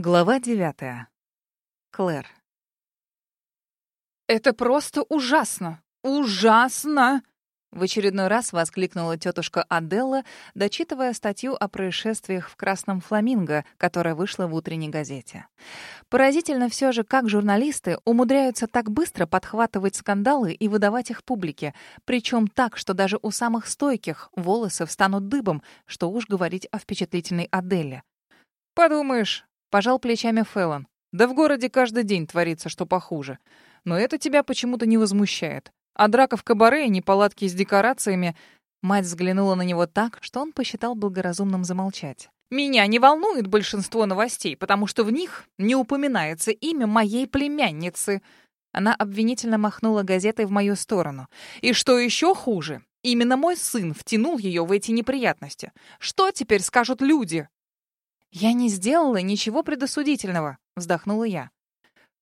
Глава девятая. Клэр. «Это просто ужасно! Ужасно!» В очередной раз воскликнула тетушка Аделла, дочитывая статью о происшествиях в «Красном фламинго», которая вышла в утренней газете. Поразительно все же, как журналисты умудряются так быстро подхватывать скандалы и выдавать их публике, причем так, что даже у самых стойких волосы встанут дыбом, что уж говорить о впечатлительной Аделле. «Подумаешь, Пожал плечами Фэллон. Да в городе каждый день творится что похуже. Но это тебя почему-то не возмущает. А драка в кабаре и неполадки с декорациями... Мать взглянула на него так, что он посчитал благоразумным замолчать. «Меня не волнует большинство новостей, потому что в них не упоминается имя моей племянницы». Она обвинительно махнула газетой в мою сторону. «И что еще хуже, именно мой сын втянул ее в эти неприятности. Что теперь скажут люди?» «Я не сделала ничего предосудительного», — вздохнула я.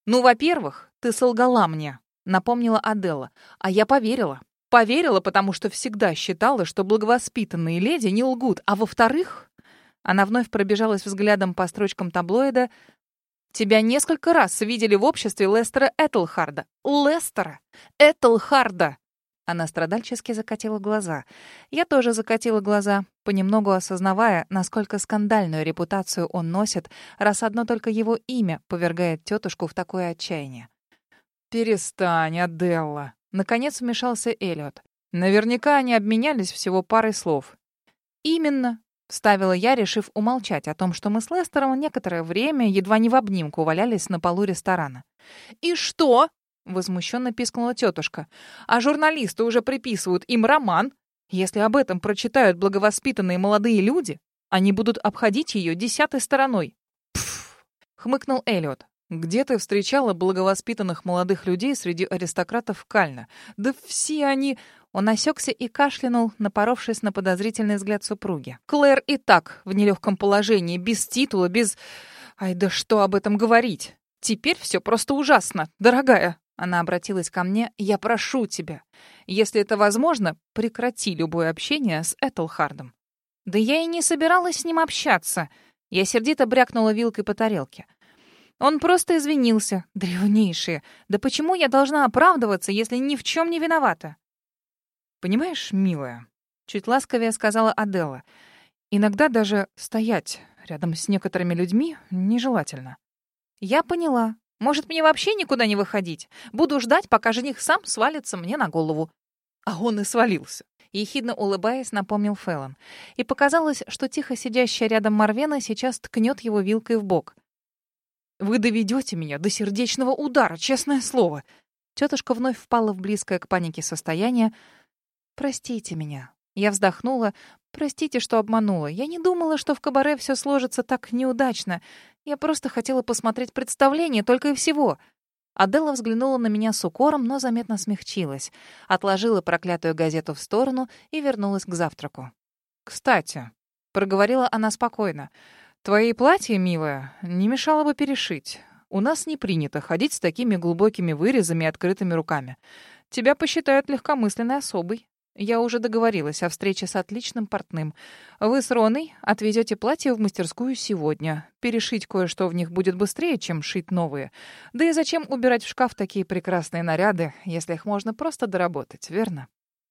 «Ну, во-первых, ты солгала мне», — напомнила Аделла. «А я поверила. Поверила, потому что всегда считала, что благовоспитанные леди не лгут. А во-вторых...» Она вновь пробежалась взглядом по строчкам таблоида. «Тебя несколько раз видели в обществе Лестера Этлхарда. Лестера! Этлхарда!» Она страдальчески закатила глаза. Я тоже закатила глаза, понемногу осознавая, насколько скандальную репутацию он носит, раз одно только его имя повергает тетушку в такое отчаяние. «Перестань, Аделла!» Наконец вмешался Эллиот. Наверняка они обменялись всего парой слов. «Именно», — вставила я, решив умолчать о том, что мы с Лестером некоторое время едва не в обнимку валялись на полу ресторана. «И что?» Возмущенно пискнула тетушка. А журналисты уже приписывают им роман. Если об этом прочитают благовоспитанные молодые люди, они будут обходить ее десятой стороной. Пф! хмыкнул Эллиот. Где ты встречала благовоспитанных молодых людей среди аристократов Кальна? Да все они... Он осекся и кашлянул, напоровшись на подозрительный взгляд супруги. Клэр и так в нелегком положении, без титула, без... Ай, да что об этом говорить? Теперь все просто ужасно, дорогая. Она обратилась ко мне. «Я прошу тебя, если это возможно, прекрати любое общение с Этелхардом». «Да я и не собиралась с ним общаться». Я сердито брякнула вилкой по тарелке. Он просто извинился. Древнейшие. Да почему я должна оправдываться, если ни в чем не виновата? «Понимаешь, милая», — чуть ласковее сказала Аделла, «иногда даже стоять рядом с некоторыми людьми нежелательно». Я поняла. Может, мне вообще никуда не выходить? Буду ждать, пока жених сам свалится мне на голову. А он и свалился. Ехидно улыбаясь, напомнил Фэллон. И показалось, что тихо сидящая рядом Марвена сейчас ткнет его вилкой в бок. «Вы доведете меня до сердечного удара, честное слово!» Тетушка вновь впала в близкое к панике состояние. «Простите меня». Я вздохнула. «Простите, что обманула. Я не думала, что в кабаре все сложится так неудачно. Я просто хотела посмотреть представление, только и всего. Аделла взглянула на меня с укором, но заметно смягчилась. Отложила проклятую газету в сторону и вернулась к завтраку. «Кстати», — проговорила она спокойно, — «твои платья, милая, не мешало бы перешить. У нас не принято ходить с такими глубокими вырезами и открытыми руками. Тебя посчитают легкомысленной особой». Я уже договорилась о встрече с отличным портным. Вы с Роной отвезете платье в мастерскую сегодня. Перешить кое-что в них будет быстрее, чем шить новые. Да и зачем убирать в шкаф такие прекрасные наряды, если их можно просто доработать, верно?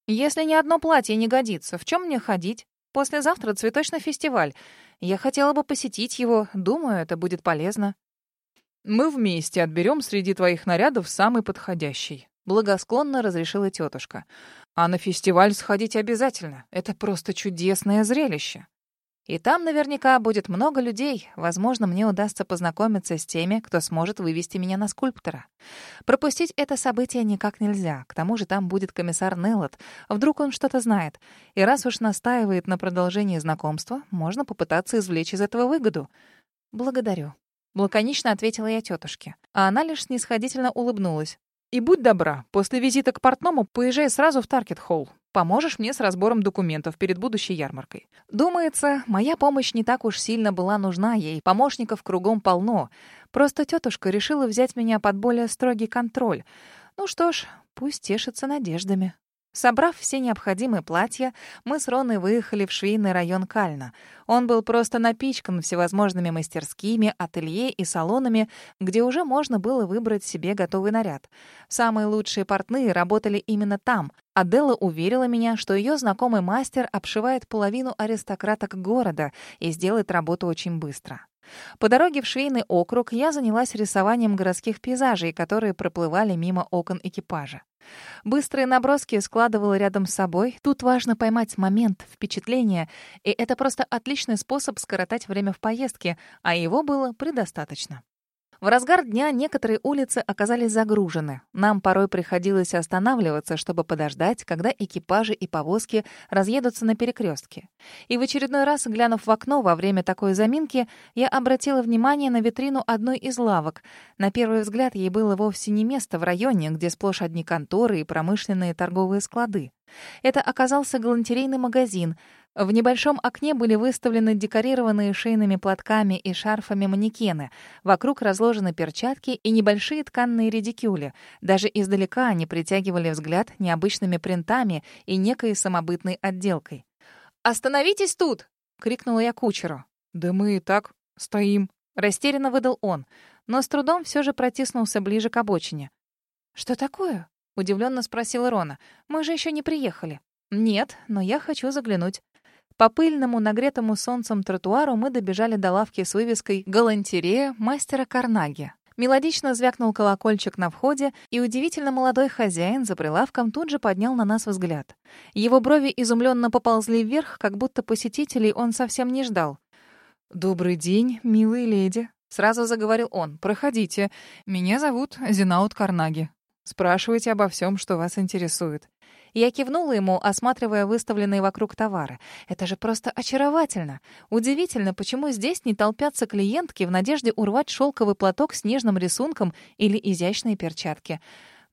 Если ни одно платье не годится, в чем мне ходить? Послезавтра цветочный фестиваль. Я хотела бы посетить его. Думаю, это будет полезно. Мы вместе отберем среди твоих нарядов самый подходящий. Благосклонно разрешила тетушка. А на фестиваль сходить обязательно. Это просто чудесное зрелище. И там наверняка будет много людей. Возможно, мне удастся познакомиться с теми, кто сможет вывести меня на скульптора. Пропустить это событие никак нельзя. К тому же там будет комиссар Неллот. Вдруг он что-то знает. И раз уж настаивает на продолжении знакомства, можно попытаться извлечь из этого выгоду. «Благодарю», — лаконично ответила я тетушке. А она лишь снисходительно улыбнулась. И будь добра, после визита к портному поезжай сразу в Таркет-холл. Поможешь мне с разбором документов перед будущей ярмаркой. Думается, моя помощь не так уж сильно была нужна ей. Помощников кругом полно. Просто тетушка решила взять меня под более строгий контроль. Ну что ж, пусть тешится надеждами. Собрав все необходимые платья, мы с Роной выехали в швейный район Кальна. Он был просто напичкан всевозможными мастерскими, ателье и салонами, где уже можно было выбрать себе готовый наряд. Самые лучшие портные работали именно там. Аделла уверила меня, что ее знакомый мастер обшивает половину аристократок города и сделает работу очень быстро. По дороге в швейный округ я занялась рисованием городских пейзажей, которые проплывали мимо окон экипажа. Быстрые наброски складывала рядом с собой. Тут важно поймать момент, впечатление, и это просто отличный способ скоротать время в поездке, а его было предостаточно. В разгар дня некоторые улицы оказались загружены. Нам порой приходилось останавливаться, чтобы подождать, когда экипажи и повозки разъедутся на перекрестке. И в очередной раз, глянув в окно во время такой заминки, я обратила внимание на витрину одной из лавок. На первый взгляд ей было вовсе не место в районе, где сплошь одни конторы и промышленные торговые склады. Это оказался галантерейный магазин — в небольшом окне были выставлены декорированные шейными платками и шарфами манекены. Вокруг разложены перчатки и небольшие тканные редикюли. Даже издалека они притягивали взгляд необычными принтами и некой самобытной отделкой. «Остановитесь тут!» — крикнула я кучеру. «Да мы и так стоим», — растерянно выдал он, но с трудом все же протиснулся ближе к обочине. «Что такое?» — удивленно спросила Рона. «Мы же еще не приехали». «Нет, но я хочу заглянуть». По пыльному, нагретому солнцем тротуару мы добежали до лавки с вывеской «Галантерея мастера Карнаги». Мелодично звякнул колокольчик на входе, и удивительно молодой хозяин за прилавком тут же поднял на нас взгляд. Его брови изумленно поползли вверх, как будто посетителей он совсем не ждал. «Добрый день, милые леди», — сразу заговорил он. «Проходите. Меня зовут Зинаут Карнаги. Спрашивайте обо всем, что вас интересует. Я кивнула ему, осматривая выставленные вокруг товары. Это же просто очаровательно. Удивительно, почему здесь не толпятся клиентки в надежде урвать шелковый платок с нежным рисунком или изящные перчатки.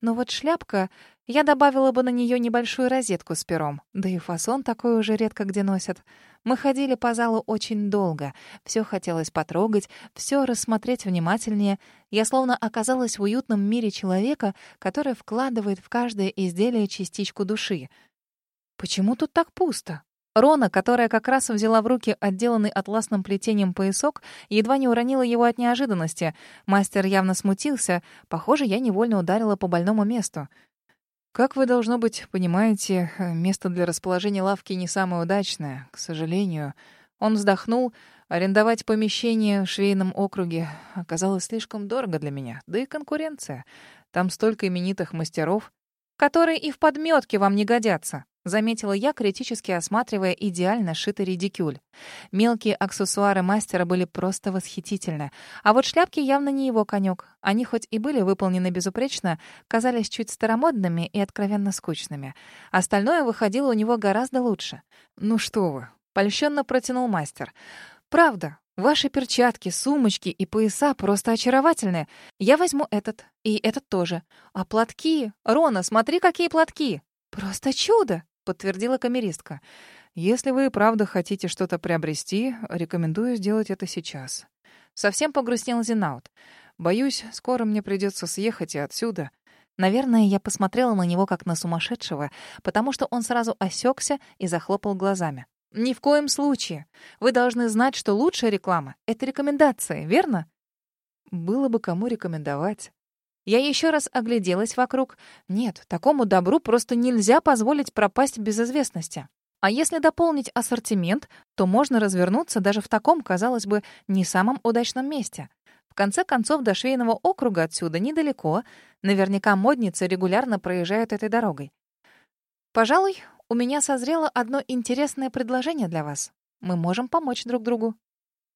Но вот шляпка... Я добавила бы на нее небольшую розетку с пером. Да и фасон такой уже редко где носят. Мы ходили по залу очень долго. Все хотелось потрогать, все рассмотреть внимательнее. Я словно оказалась в уютном мире человека, который вкладывает в каждое изделие частичку души. Почему тут так пусто? Рона, которая как раз взяла в руки отделанный атласным плетением поясок, едва не уронила его от неожиданности. Мастер явно смутился. Похоже, я невольно ударила по больному месту. Как вы, должно быть, понимаете, место для расположения лавки не самое удачное, к сожалению. Он вздохнул. Арендовать помещение в швейном округе оказалось слишком дорого для меня. Да и конкуренция. Там столько именитых мастеров, которые и в подметке вам не годятся. — заметила я, критически осматривая идеально шитый редикюль. Мелкие аксессуары мастера были просто восхитительны. А вот шляпки явно не его конек. Они хоть и были выполнены безупречно, казались чуть старомодными и откровенно скучными. Остальное выходило у него гораздо лучше. «Ну что вы!» — польщенно протянул мастер. «Правда, Ваши перчатки, сумочки и пояса просто очаровательные. Я возьму этот. И этот тоже. А платки? Рона, смотри, какие платки! Просто чудо! — подтвердила камеристка. «Если вы правда хотите что-то приобрести, рекомендую сделать это сейчас». Совсем погрустнел Зинаут. «Боюсь, скоро мне придется съехать и отсюда». Наверное, я посмотрела на него как на сумасшедшего, потому что он сразу осекся и захлопал глазами. «Ни в коем случае. Вы должны знать, что лучшая реклама — это рекомендации, верно?» «Было бы кому рекомендовать». Я еще раз огляделась вокруг. Нет, такому добру просто нельзя позволить пропасть без известности. А если дополнить ассортимент, то можно развернуться даже в таком, казалось бы, не самом удачном месте. В конце концов, до швейного округа отсюда недалеко. Наверняка модницы регулярно проезжают этой дорогой. Пожалуй, у меня созрело одно интересное предложение для вас. Мы можем помочь друг другу.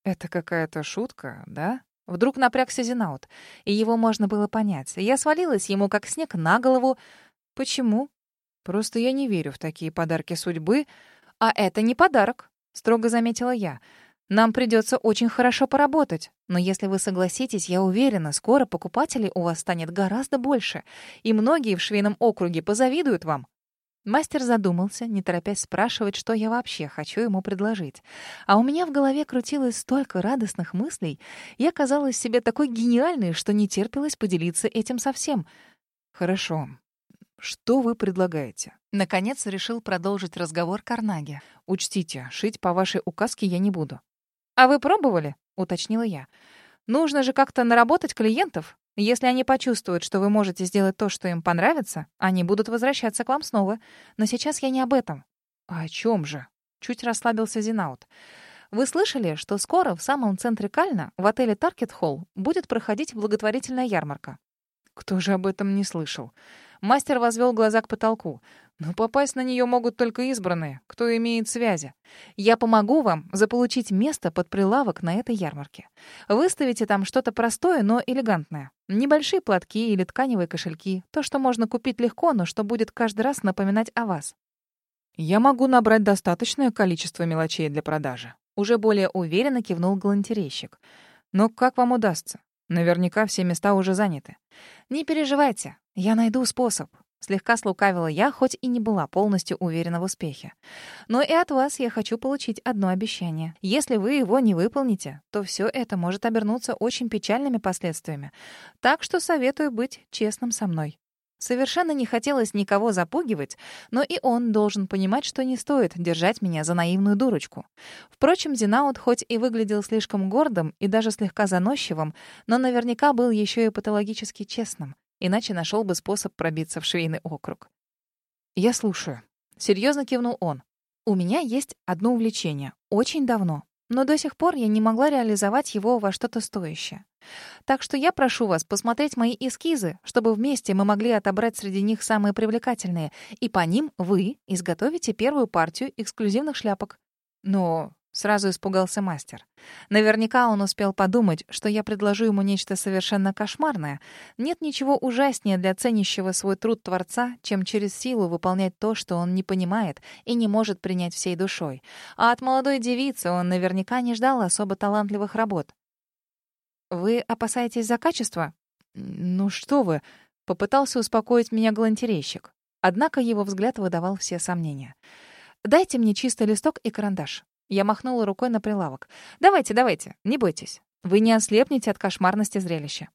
Это какая-то шутка, да? Вдруг напрягся Зинаут, и его можно было понять. Я свалилась ему, как снег, на голову. Почему? Просто я не верю в такие подарки судьбы. А это не подарок, строго заметила я. Нам придется очень хорошо поработать. Но если вы согласитесь, я уверена, скоро покупателей у вас станет гораздо больше, и многие в швейном округе позавидуют вам. Мастер задумался, не торопясь спрашивать, что я вообще хочу ему предложить. А у меня в голове крутилось столько радостных мыслей. Я казалась себе такой гениальной, что не терпелось поделиться этим совсем. «Хорошо. Что вы предлагаете?» Наконец решил продолжить разговор Карнаги. «Учтите, шить по вашей указке я не буду». «А вы пробовали?» — уточнила я. «Нужно же как-то наработать клиентов. Если они почувствуют, что вы можете сделать то, что им понравится, они будут возвращаться к вам снова. Но сейчас я не об этом». «А о чем же?» — чуть расслабился Зинаут. «Вы слышали, что скоро в самом центре Кальна, в отеле Таркет Холл, будет проходить благотворительная ярмарка?» «Кто же об этом не слышал?» Мастер возвел глаза к потолку. Но попасть на нее могут только избранные, кто имеет связи. Я помогу вам заполучить место под прилавок на этой ярмарке. Выставите там что-то простое, но элегантное. Небольшие платки или тканевые кошельки. То, что можно купить легко, но что будет каждый раз напоминать о вас. Я могу набрать достаточное количество мелочей для продажи. Уже более уверенно кивнул галантерейщик. Но как вам удастся? Наверняка все места уже заняты. Не переживайте, я найду способ. Слегка слукавила я, хоть и не была полностью уверена в успехе. Но и от вас я хочу получить одно обещание. Если вы его не выполните, то все это может обернуться очень печальными последствиями. Так что советую быть честным со мной. Совершенно не хотелось никого запугивать, но и он должен понимать, что не стоит держать меня за наивную дурочку. Впрочем, Зинаут хоть и выглядел слишком гордым и даже слегка заносчивым, но наверняка был еще и патологически честным иначе нашел бы способ пробиться в швейный округ. «Я слушаю», — серьезно кивнул он. «У меня есть одно увлечение. Очень давно. Но до сих пор я не могла реализовать его во что-то стоящее. Так что я прошу вас посмотреть мои эскизы, чтобы вместе мы могли отобрать среди них самые привлекательные, и по ним вы изготовите первую партию эксклюзивных шляпок. Но Сразу испугался мастер. Наверняка он успел подумать, что я предложу ему нечто совершенно кошмарное. Нет ничего ужаснее для ценящего свой труд Творца, чем через силу выполнять то, что он не понимает и не может принять всей душой. А от молодой девицы он наверняка не ждал особо талантливых работ. «Вы опасаетесь за качество?» «Ну что вы!» — попытался успокоить меня галантерейщик. Однако его взгляд выдавал все сомнения. «Дайте мне чистый листок и карандаш. Я махнула рукой на прилавок. «Давайте, давайте, не бойтесь. Вы не ослепнете от кошмарности зрелища».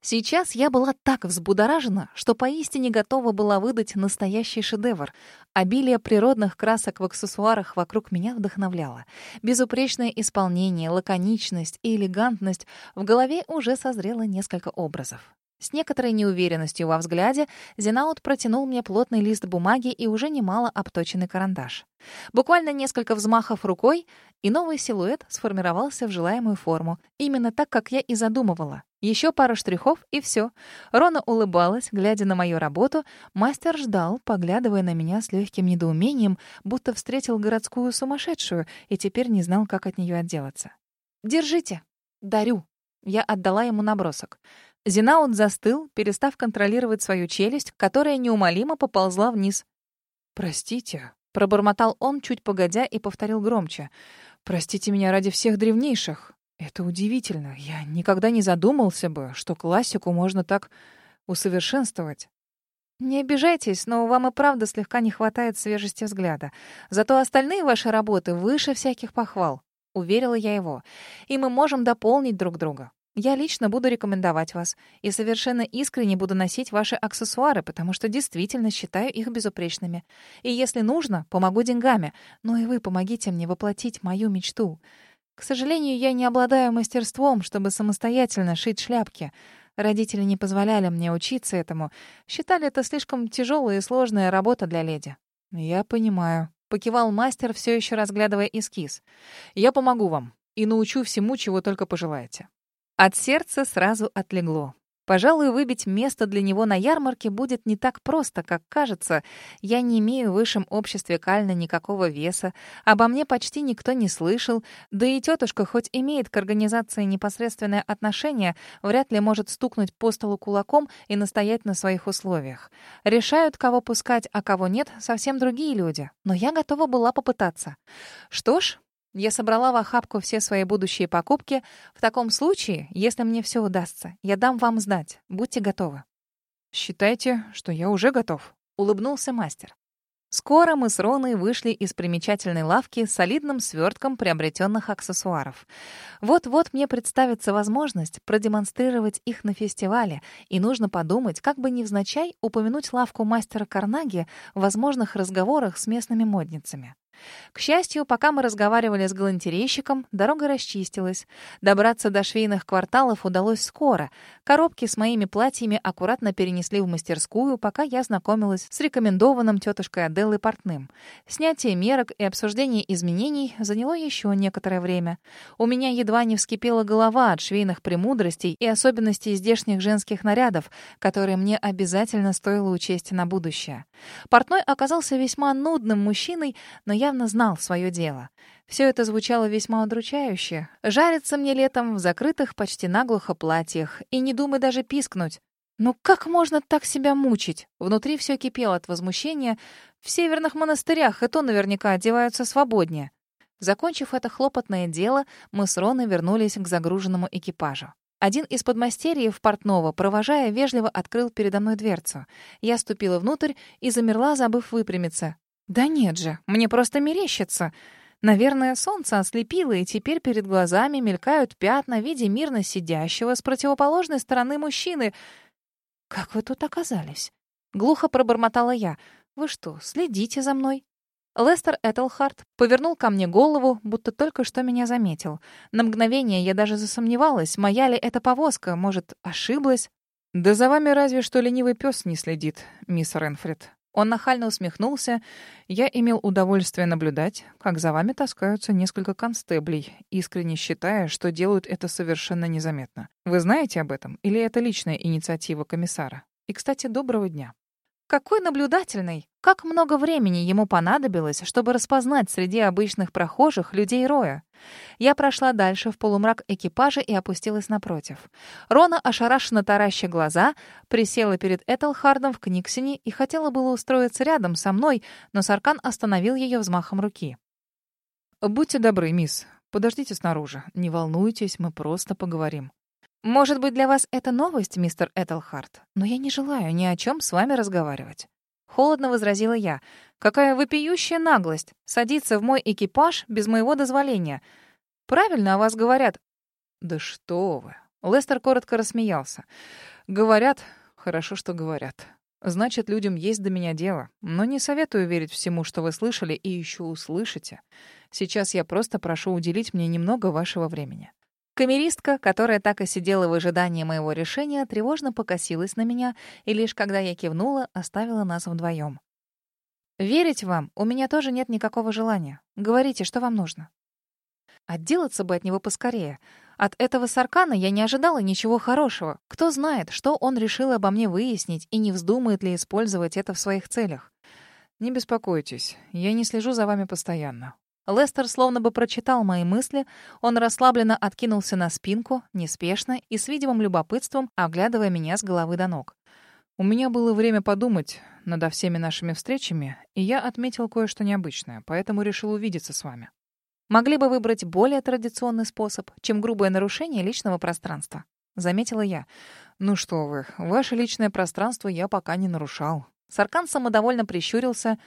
Сейчас я была так взбудоражена, что поистине готова была выдать настоящий шедевр. Обилие природных красок в аксессуарах вокруг меня вдохновляло. Безупречное исполнение, лаконичность и элегантность в голове уже созрело несколько образов. С некоторой неуверенностью во взгляде Зинаут протянул мне плотный лист бумаги и уже немало обточенный карандаш. Буквально несколько взмахов рукой, и новый силуэт сформировался в желаемую форму. Именно так, как я и задумывала. Еще пара штрихов, и все. Рона улыбалась, глядя на мою работу. Мастер ждал, поглядывая на меня с легким недоумением, будто встретил городскую сумасшедшую и теперь не знал, как от нее отделаться. «Держите. Дарю». Я отдала ему набросок. Зинаут застыл, перестав контролировать свою челюсть, которая неумолимо поползла вниз. «Простите», — пробормотал он, чуть погодя, и повторил громче. «Простите меня ради всех древнейших. Это удивительно. Я никогда не задумался бы, что классику можно так усовершенствовать». «Не обижайтесь, но вам и правда слегка не хватает свежести взгляда. Зато остальные ваши работы выше всяких похвал», — уверила я его. «И мы можем дополнить друг друга. Я лично буду рекомендовать вас и совершенно искренне буду носить ваши аксессуары, потому что действительно считаю их безупречными. И если нужно, помогу деньгами, но и вы помогите мне воплотить мою мечту. К сожалению, я не обладаю мастерством, чтобы самостоятельно шить шляпки. Родители не позволяли мне учиться этому. Считали это слишком тяжелая и сложная работа для леди. Я понимаю. Покивал мастер, все еще разглядывая эскиз. Я помогу вам и научу всему, чего только пожелаете. От сердца сразу отлегло. Пожалуй, выбить место для него на ярмарке будет не так просто, как кажется. Я не имею в высшем обществе Кальна никакого веса, обо мне почти никто не слышал, да и тетушка, хоть имеет к организации непосредственное отношение, вряд ли может стукнуть по столу кулаком и настоять на своих условиях. Решают, кого пускать, а кого нет, совсем другие люди. Но я готова была попытаться. Что ж, я собрала в охапку все свои будущие покупки. В таком случае, если мне все удастся, я дам вам знать. Будьте готовы. Считайте, что я уже готов, улыбнулся мастер. Скоро мы с Роной вышли из примечательной лавки с солидным свертком приобретенных аксессуаров. Вот-вот мне представится возможность продемонстрировать их на фестивале, и нужно подумать, как бы невзначай упомянуть лавку мастера Карнаги в возможных разговорах с местными модницами. К счастью, пока мы разговаривали с галантерейщиком, дорога расчистилась. Добраться до швейных кварталов удалось скоро. Коробки с моими платьями аккуратно перенесли в мастерскую, пока я знакомилась с рекомендованным тетушкой Аделлой портным. Снятие мерок и обсуждение изменений заняло еще некоторое время. У меня едва не вскипела голова от швейных премудростей и особенностей здешних женских нарядов, которые мне обязательно стоило учесть на будущее. Портной оказался весьма нудным мужчиной, но явно знал свое дело. Все это звучало весьма удручающе. Жариться мне летом в закрытых почти наглухо платьях. И не думай даже пискнуть. Ну как можно так себя мучить? Внутри все кипело от возмущения. В северных монастырях и то наверняка одеваются свободнее. Закончив это хлопотное дело, мы с Роной вернулись к загруженному экипажу. Один из подмастерьев портного, провожая, вежливо открыл передо мной дверцу. Я ступила внутрь и замерла, забыв выпрямиться. Да нет же, мне просто мерещится. Наверное, солнце ослепило, и теперь перед глазами мелькают пятна в виде мирно сидящего с противоположной стороны мужчины. «Как вы тут оказались?» Глухо пробормотала я. «Вы что, следите за мной?» Лестер Этельхарт повернул ко мне голову, будто только что меня заметил. На мгновение я даже засомневалась, моя ли это повозка, может, ошиблась. «Да за вами разве что ленивый пес не следит, мисс Ренфрид», он нахально усмехнулся. «Я имел удовольствие наблюдать, как за вами таскаются несколько констеблей, искренне считая, что делают это совершенно незаметно. Вы знаете об этом? Или это личная инициатива комиссара? И, кстати, доброго дня». Какой наблюдательный! Как много времени ему понадобилось, чтобы распознать среди обычных прохожих людей Роя. Я прошла дальше в полумрак экипажа и опустилась напротив. Рона, ошарашенно тараща глаза, присела перед Этелхардом в Книксине и хотела было устроиться рядом со мной, но Саркан остановил ее взмахом руки. «Будьте добры, мисс. Подождите снаружи. Не волнуйтесь, мы просто поговорим». Может быть, для вас это новость, мистер Этельхарт, но я не желаю ни о чем с вами разговаривать. Холодно возразила я. Какая вопиющая наглость садиться в мой экипаж без моего дозволения. Правильно о вас говорят. Да что вы. Лестер коротко рассмеялся. Говорят, хорошо, что говорят. Значит, людям есть до меня дело. Но не советую верить всему, что вы слышали и еще услышите. Сейчас я просто прошу уделить мне немного вашего времени. Камеристка, которая так и сидела в ожидании моего решения, тревожно покосилась на меня, и лишь когда я кивнула, оставила нас вдвоем. «Верить вам у меня тоже нет никакого желания. Говорите, что вам нужно». Отделаться бы от него поскорее. От этого Саркана я не ожидала ничего хорошего. Кто знает, что он решил обо мне выяснить и не вздумает ли использовать это в своих целях. «Не беспокойтесь, я не слежу за вами постоянно. Лестер словно бы прочитал мои мысли. Он расслабленно откинулся на спинку, неспешно и с видимым любопытством, оглядывая меня с головы до ног. У меня было время подумать над всеми нашими встречами, и я отметил кое-что необычное, поэтому решил увидеться с вами. Могли бы выбрать более традиционный способ, чем грубое нарушение личного пространства. Заметила я. Ну что вы, ваше личное пространство я пока не нарушал. Саркан самодовольно прищурился.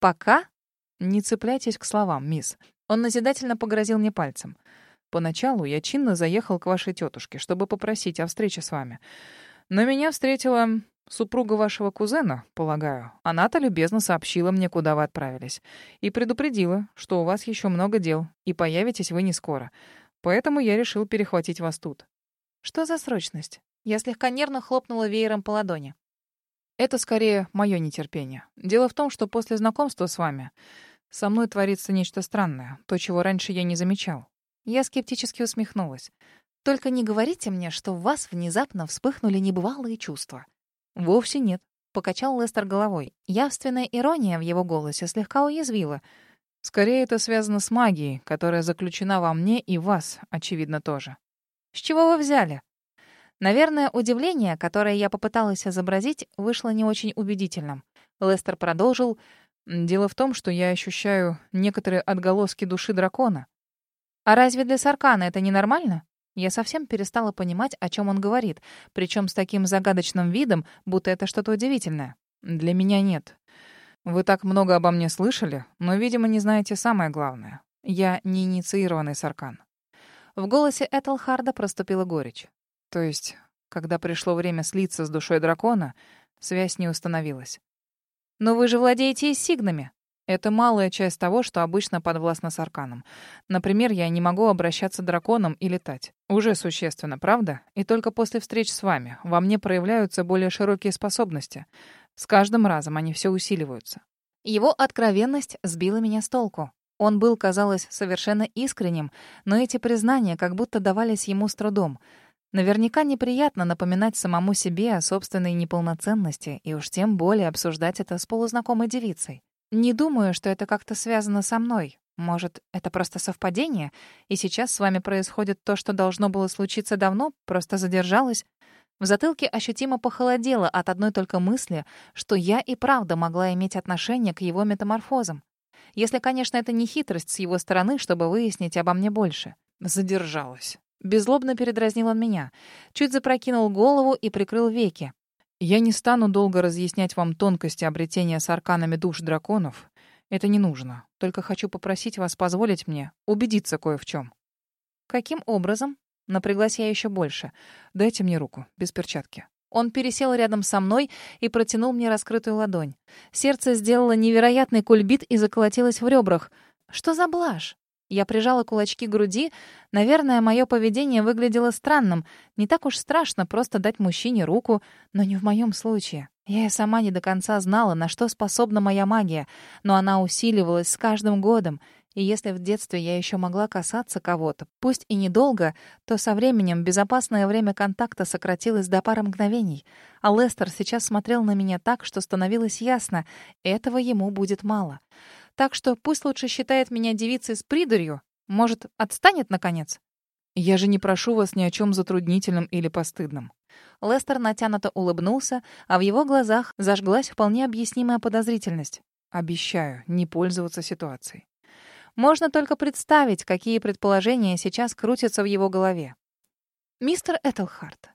Пока? «Не цепляйтесь к словам, мисс». Он назидательно погрозил мне пальцем. «Поначалу я чинно заехал к вашей тетушке, чтобы попросить о встрече с вами. Но меня встретила супруга вашего кузена, полагаю. Она-то любезно сообщила мне, куда вы отправились. И предупредила, что у вас еще много дел, и появитесь вы не скоро. Поэтому я решил перехватить вас тут». «Что за срочность?» Я слегка нервно хлопнула веером по ладони. Это скорее мое нетерпение. Дело в том, что после знакомства с вами со мной творится нечто странное, то, чего раньше я не замечал. Я скептически усмехнулась. Только не говорите мне, что в вас внезапно вспыхнули небывалые чувства. Вовсе нет, покачал Лестер головой. Явственная ирония в его голосе слегка уязвила. Скорее это связано с магией, которая заключена во мне и вас, очевидно, тоже. С чего вы взяли? Наверное, удивление, которое я попыталась изобразить, вышло не очень убедительным. Лестер продолжил. «Дело в том, что я ощущаю некоторые отголоски души дракона». «А разве для Саркана это ненормально?» Я совсем перестала понимать, о чем он говорит, причем с таким загадочным видом, будто это что-то удивительное. «Для меня нет. Вы так много обо мне слышали, но, видимо, не знаете самое главное. Я не инициированный Саркан. В голосе Этелхарда проступила горечь. То есть, когда пришло время слиться с душой дракона, связь не установилась. Но вы же владеете и сигнами. Это малая часть того, что обычно подвластно Сарканам. Например, я не могу обращаться драконом и летать. Уже существенно, правда? И только после встреч с вами во мне проявляются более широкие способности. С каждым разом они все усиливаются. Его откровенность сбила меня с толку. Он был, казалось, совершенно искренним, но эти признания как будто давались ему с трудом. Наверняка неприятно напоминать самому себе о собственной неполноценности и уж тем более обсуждать это с полузнакомой девицей. Не думаю, что это как-то связано со мной. Может, это просто совпадение, и сейчас с вами происходит то, что должно было случиться давно, просто задержалось? В затылке ощутимо похолодело от одной только мысли, что я и правда могла иметь отношение к его метаморфозам. Если, конечно, это не хитрость с его стороны, чтобы выяснить обо мне больше. Задержалась. Беззлобно передразнил он меня. Чуть запрокинул голову и прикрыл веки. Я не стану долго разъяснять вам тонкости обретения с арканами душ драконов. Это не нужно. Только хочу попросить вас позволить мне убедиться кое в чем. Каким образом? Напряглась я еще больше. Дайте мне руку, без перчатки. Он пересел рядом со мной и протянул мне раскрытую ладонь. Сердце сделало невероятный кульбит и заколотилось в ребрах. Что за блажь? Я прижала кулачки к груди. Наверное, мое поведение выглядело странным. Не так уж страшно просто дать мужчине руку, но не в моем случае. Я и сама не до конца знала, на что способна моя магия, но она усиливалась с каждым годом. И если в детстве я еще могла касаться кого-то, пусть и недолго, то со временем безопасное время контакта сократилось до пары мгновений. А Лестер сейчас смотрел на меня так, что становилось ясно, этого ему будет мало. Так что пусть лучше считает меня девицей с придурью. Может, отстанет, наконец? Я же не прошу вас ни о чем затруднительном или постыдном. Лестер натянуто улыбнулся, а в его глазах зажглась вполне объяснимая подозрительность. Обещаю не пользоваться ситуацией. Можно только представить, какие предположения сейчас крутятся в его голове. «Мистер Этельхарт,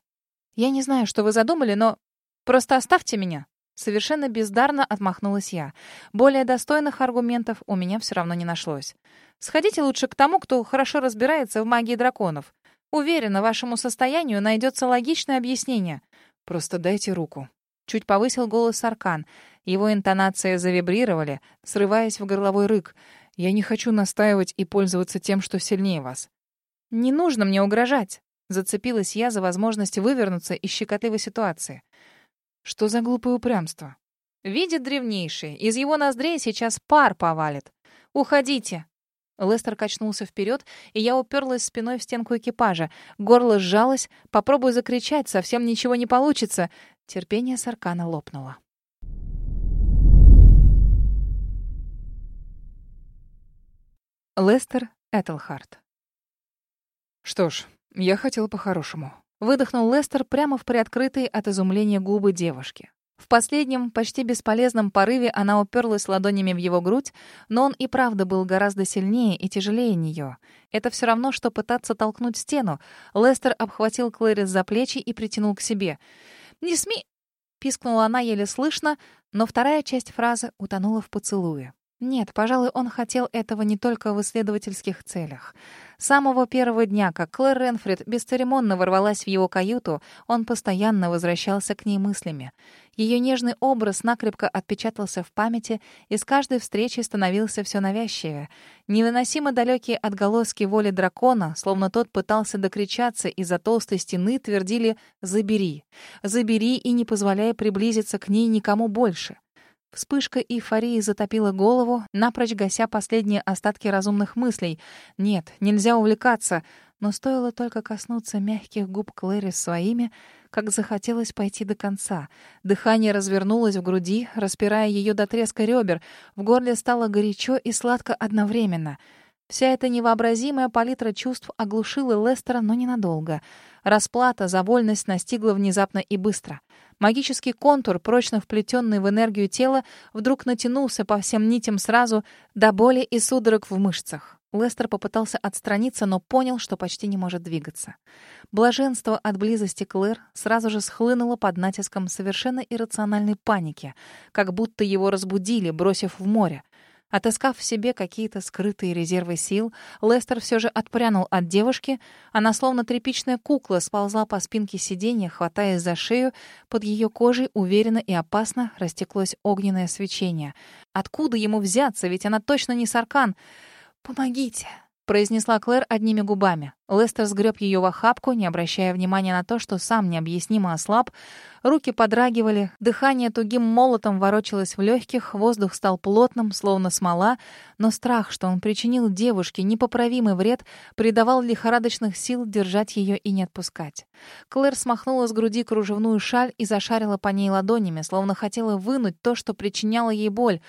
я не знаю, что вы задумали, но просто оставьте меня». Совершенно бездарно отмахнулась я. Более достойных аргументов у меня все равно не нашлось. «Сходите лучше к тому, кто хорошо разбирается в магии драконов. Уверена, вашему состоянию найдется логичное объяснение. Просто дайте руку». Чуть повысил голос Аркан. Его интонации завибрировали, срываясь в горловой рык — я не хочу настаивать и пользоваться тем, что сильнее вас. Не нужно мне угрожать. Зацепилась я за возможность вывернуться из щекотливой ситуации. Что за глупое упрямство? Видит древнейший. Из его ноздрей сейчас пар повалит. Уходите. Лестер качнулся вперед, и я уперлась спиной в стенку экипажа. Горло сжалось. Попробую закричать, совсем ничего не получится. Терпение Саркана лопнуло. Лестер Этельхарт. Что ж, я хотел по-хорошему. Выдохнул Лестер прямо в приоткрытые от изумления губы девушки. В последнем, почти бесполезном порыве она уперлась ладонями в его грудь, но он и правда был гораздо сильнее и тяжелее нее. Это все равно, что пытаться толкнуть стену. Лестер обхватил Клэрис за плечи и притянул к себе. «Не сми...» — пискнула она еле слышно, но вторая часть фразы утонула в поцелуе. Нет, пожалуй, он хотел этого не только в исследовательских целях. С самого первого дня, как Клэр Ренфрид бесцеремонно ворвалась в его каюту, он постоянно возвращался к ней мыслями. Ее нежный образ накрепко отпечатался в памяти и с каждой встречи становился все навязчивее. Невыносимо далекие отголоски воли дракона, словно тот пытался докричаться из-за толстой стены, твердили «забери». «Забери и не позволяй приблизиться к ней никому больше». Вспышка эйфории затопила голову, напрочь гася последние остатки разумных мыслей. Нет, нельзя увлекаться. Но стоило только коснуться мягких губ Клэри своими, как захотелось пойти до конца. Дыхание развернулось в груди, распирая ее до треска ребер. В горле стало горячо и сладко одновременно. Вся эта невообразимая палитра чувств оглушила Лестера, но ненадолго. Расплата за вольность настигла внезапно и быстро. Магический контур, прочно вплетенный в энергию тела, вдруг натянулся по всем нитям сразу до боли и судорог в мышцах. Лестер попытался отстраниться, но понял, что почти не может двигаться. Блаженство от близости Клэр сразу же схлынуло под натиском совершенно иррациональной паники, как будто его разбудили, бросив в море. Отыскав в себе какие-то скрытые резервы сил, Лестер все же отпрянул от девушки. Она, словно тряпичная кукла, сползла по спинке сиденья, хватаясь за шею. Под ее кожей уверенно и опасно растеклось огненное свечение. Откуда ему взяться, ведь она точно не Саркан? «Помогите!» Произнесла Клэр одними губами. Лестер сгреб ее в охапку, не обращая внимания на то, что сам необъяснимо ослаб. Руки подрагивали, дыхание тугим молотом ворочалось в легких, воздух стал плотным, словно смола, но страх, что он причинил девушке непоправимый вред, придавал лихорадочных сил держать ее и не отпускать. Клэр смахнула с груди кружевную шаль и зашарила по ней ладонями, словно хотела вынуть то, что причиняло ей боль.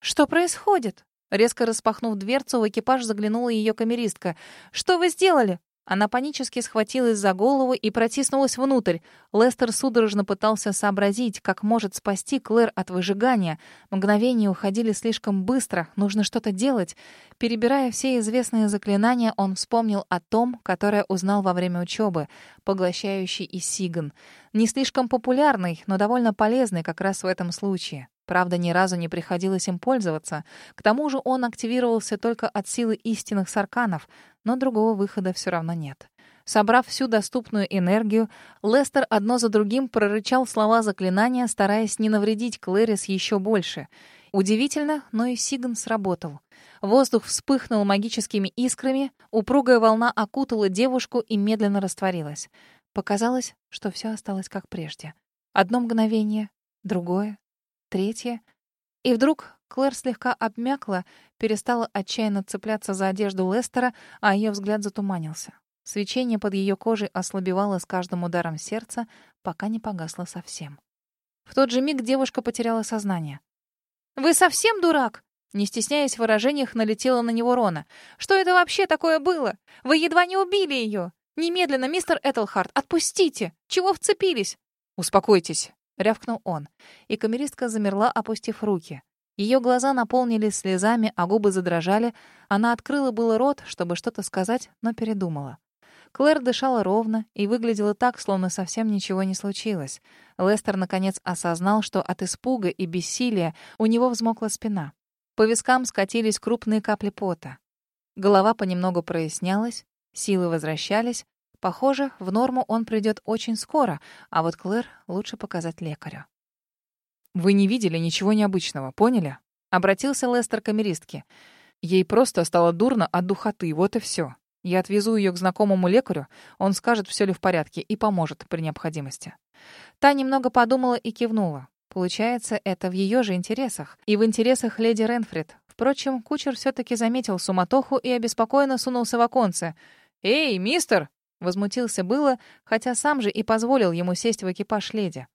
«Что происходит?» Резко распахнув дверцу, в экипаж заглянула ее камеристка. «Что вы сделали?» Она панически схватилась за голову и протиснулась внутрь. Лестер судорожно пытался сообразить, как может спасти Клэр от выжигания. Мгновения уходили слишком быстро, нужно что-то делать. Перебирая все известные заклинания, он вспомнил о том, которое узнал во время учебы, поглощающий Исиган. Не слишком популярный, но довольно полезный как раз в этом случае. Правда, ни разу не приходилось им пользоваться. К тому же он активировался только от силы истинных сарканов, но другого выхода все равно нет. Собрав всю доступную энергию, Лестер одно за другим прорычал слова заклинания, стараясь не навредить Клэрис еще больше. Удивительно, но и Сиган сработал. Воздух вспыхнул магическими искрами, упругая волна окутала девушку и медленно растворилась. Показалось, что все осталось как прежде. Одно мгновение, другое, третье. И вдруг Клэр слегка обмякла, перестала отчаянно цепляться за одежду Лестера, а ее взгляд затуманился. Свечение под ее кожей ослабевало с каждым ударом сердца, пока не погасло совсем. В тот же миг девушка потеряла сознание. «Вы совсем дурак?» Не стесняясь в выражениях, налетела на него Рона. «Что это вообще такое было? Вы едва не убили ее! Немедленно, мистер Этельхард, отпустите! Чего вцепились?» «Успокойтесь», — рявкнул он. И камеристка замерла, опустив руки. Ее глаза наполнились слезами, а губы задрожали. Она открыла было рот, чтобы что-то сказать, но передумала. Клэр дышала ровно и выглядела так, словно совсем ничего не случилось. Лестер, наконец, осознал, что от испуга и бессилия у него взмокла спина. По вискам скатились крупные капли пота. Голова понемногу прояснялась, силы возвращались, Похоже, в норму он придет очень скоро, а вот Клэр лучше показать лекарю. «Вы не видели ничего необычного, поняли?» — обратился Лестер к камеристке. «Ей просто стало дурно от духоты, вот и все. Я отвезу ее к знакомому лекарю, он скажет, все ли в порядке, и поможет при необходимости». Та немного подумала и кивнула. Получается, это в ее же интересах. И в интересах леди Ренфрид. Впрочем, кучер все-таки заметил суматоху и обеспокоенно сунулся в оконце. «Эй, мистер!» Возмутился было, хотя сам же и позволил ему сесть в экипаж леди.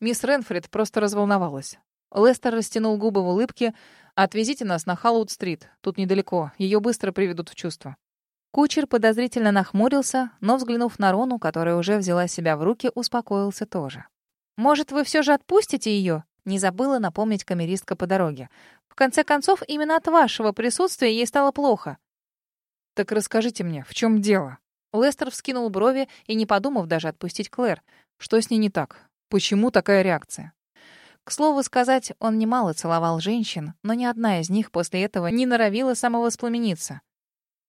Мисс Ренфрид просто разволновалась. Лестер растянул губы в улыбке. «Отвезите нас на Халлоуд-стрит. Тут недалеко. Ее быстро приведут в чувство». Кучер подозрительно нахмурился, но, взглянув на Рону, которая уже взяла себя в руки, успокоился тоже. «Может, вы все же отпустите ее?» Не забыла напомнить камеристка по дороге. «В конце концов, именно от вашего присутствия ей стало плохо». «Так расскажите мне, в чем дело?» Лестер вскинул брови и, не подумав даже отпустить Клэр. Что с ней не так? Почему такая реакция? К слову сказать, он немало целовал женщин, но ни одна из них после этого не норовила самовоспламениться.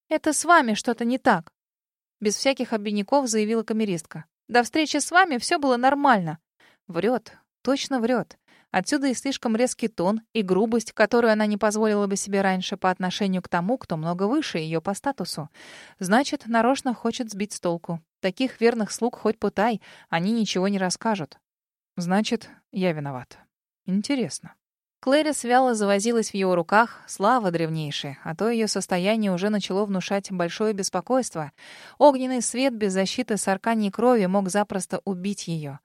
«Это с вами что-то не так», — без всяких обиняков заявила камеристка. «До встречи с вами все было нормально». Врет, точно врет. Отсюда и слишком резкий тон, и грубость, которую она не позволила бы себе раньше по отношению к тому, кто много выше ее по статусу. Значит, нарочно хочет сбить с толку. Таких верных слуг хоть пытай, они ничего не расскажут. Значит, я виноват. Интересно. Клэрис вяло завозилась в его руках, слава древнейшая, а то ее состояние уже начало внушать большое беспокойство. Огненный свет без защиты сарканьей крови мог запросто убить ее.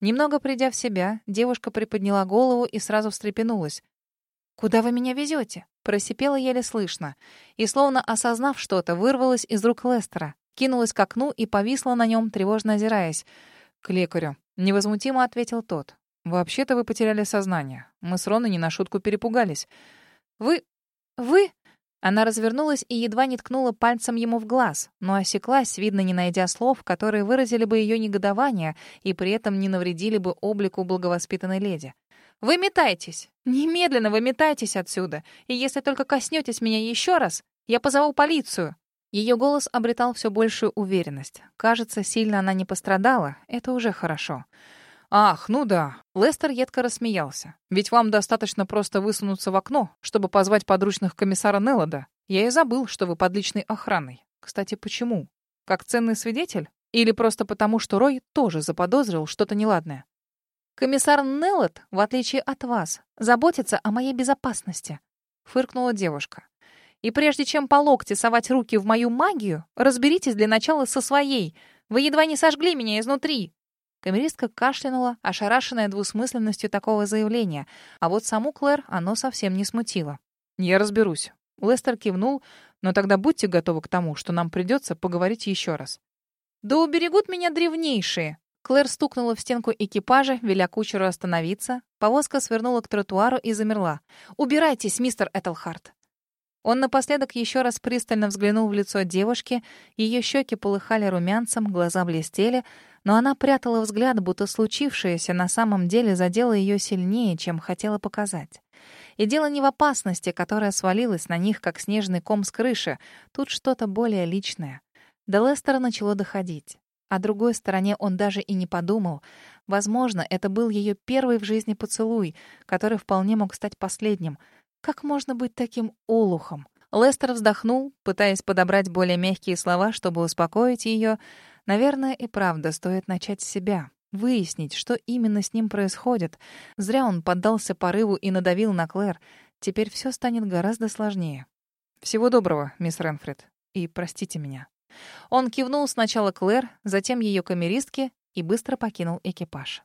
Немного придя в себя, девушка приподняла голову и сразу встрепенулась. «Куда вы меня везете?» Просипела еле слышно. И, словно осознав что-то, вырвалась из рук Лестера, кинулась к окну и повисла на нем, тревожно озираясь. «К лекарю», — невозмутимо ответил тот. «Вообще-то вы потеряли сознание. Мы с Роной не на шутку перепугались». «Вы... вы...» Она развернулась и едва не ткнула пальцем ему в глаз, но осеклась, видно, не найдя слов, которые выразили бы ее негодование и при этом не навредили бы облику благовоспитанной леди. «Вы метайтесь! Немедленно вы метайтесь отсюда! И если только коснетесь меня еще раз, я позову полицию!» Ее голос обретал все большую уверенность. Кажется, сильно она не пострадала. Это уже хорошо. «Ах, ну да». Лестер едко рассмеялся. «Ведь вам достаточно просто высунуться в окно, чтобы позвать подручных комиссара Неллода. Я и забыл, что вы под личной охраной. Кстати, почему? Как ценный свидетель? Или просто потому, что Рой тоже заподозрил что-то неладное?» «Комиссар Неллот, в отличие от вас, заботится о моей безопасности», — фыркнула девушка. «И прежде чем по локте совать руки в мою магию, разберитесь для начала со своей. Вы едва не сожгли меня изнутри». Камеристка кашлянула, ошарашенная двусмысленностью такого заявления, а вот саму Клэр оно совсем не смутило. «Я разберусь». Лестер кивнул, но тогда будьте готовы к тому, что нам придется поговорить еще раз. «Да уберегут меня древнейшие!» Клэр стукнула в стенку экипажа, веля кучеру остановиться. Повозка свернула к тротуару и замерла. «Убирайтесь, мистер Этельхарт!» Он напоследок еще раз пристально взглянул в лицо девушки. Ее щеки полыхали румянцем, глаза блестели, но она прятала взгляд, будто случившееся на самом деле задело ее сильнее, чем хотела показать. И дело не в опасности, которая свалилась на них, как снежный ком с крыши. Тут что-то более личное. До Лестера начало доходить. О другой стороне он даже и не подумал. Возможно, это был ее первый в жизни поцелуй, который вполне мог стать последним. Как можно быть таким олухом? Лестер вздохнул, пытаясь подобрать более мягкие слова, чтобы успокоить ее, Наверное, и правда стоит начать с себя. Выяснить, что именно с ним происходит. Зря он поддался порыву и надавил на Клэр. Теперь все станет гораздо сложнее. «Всего доброго, мисс Ренфрид. И простите меня». Он кивнул сначала Клэр, затем ее камеристке и быстро покинул экипаж.